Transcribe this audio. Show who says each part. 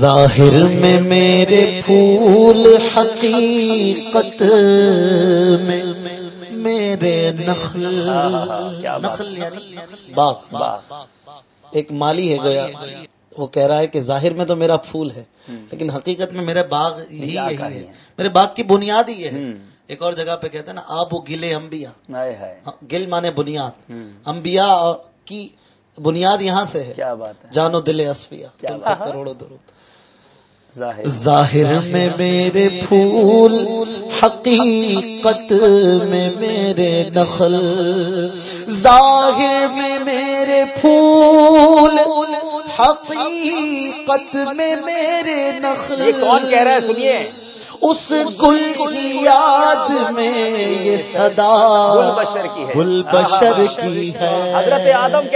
Speaker 1: ظاہر میں میرے پھول حقیقت میں میرے نخل نخل یعنی باغ ایک مالی ہے گویا وہ کہہ رہا ہے کہ ظاہر میں تو میرا پھول ہے لیکن حقیقت میں میرے باغ
Speaker 2: ہی
Speaker 1: ہے۔ میرے باغ کی بنیاد ہی ہے۔ ایک اور جگہ پہ کہتے ہیں نا آب و گلے
Speaker 2: ہائے
Speaker 1: ہاں، گل مانے بنیاد۔ انبیاء کی بنیاد یہاں سے ہے۔
Speaker 2: کیا بات ہے۔
Speaker 1: جانو دل اسفیا تم کروڑوں درود۔
Speaker 2: ظاہر۔
Speaker 1: میں میرے پھول حقیقت میں میرے نخل۔ ظاہر میں میرے پھول حقیقت میں میرے نخل۔
Speaker 2: یہ کون کہہ رہا ہے؟ سنیے۔
Speaker 1: اس گل کی یاد میں یہ صدا گل بشر کی ہے۔
Speaker 2: حضرت آدم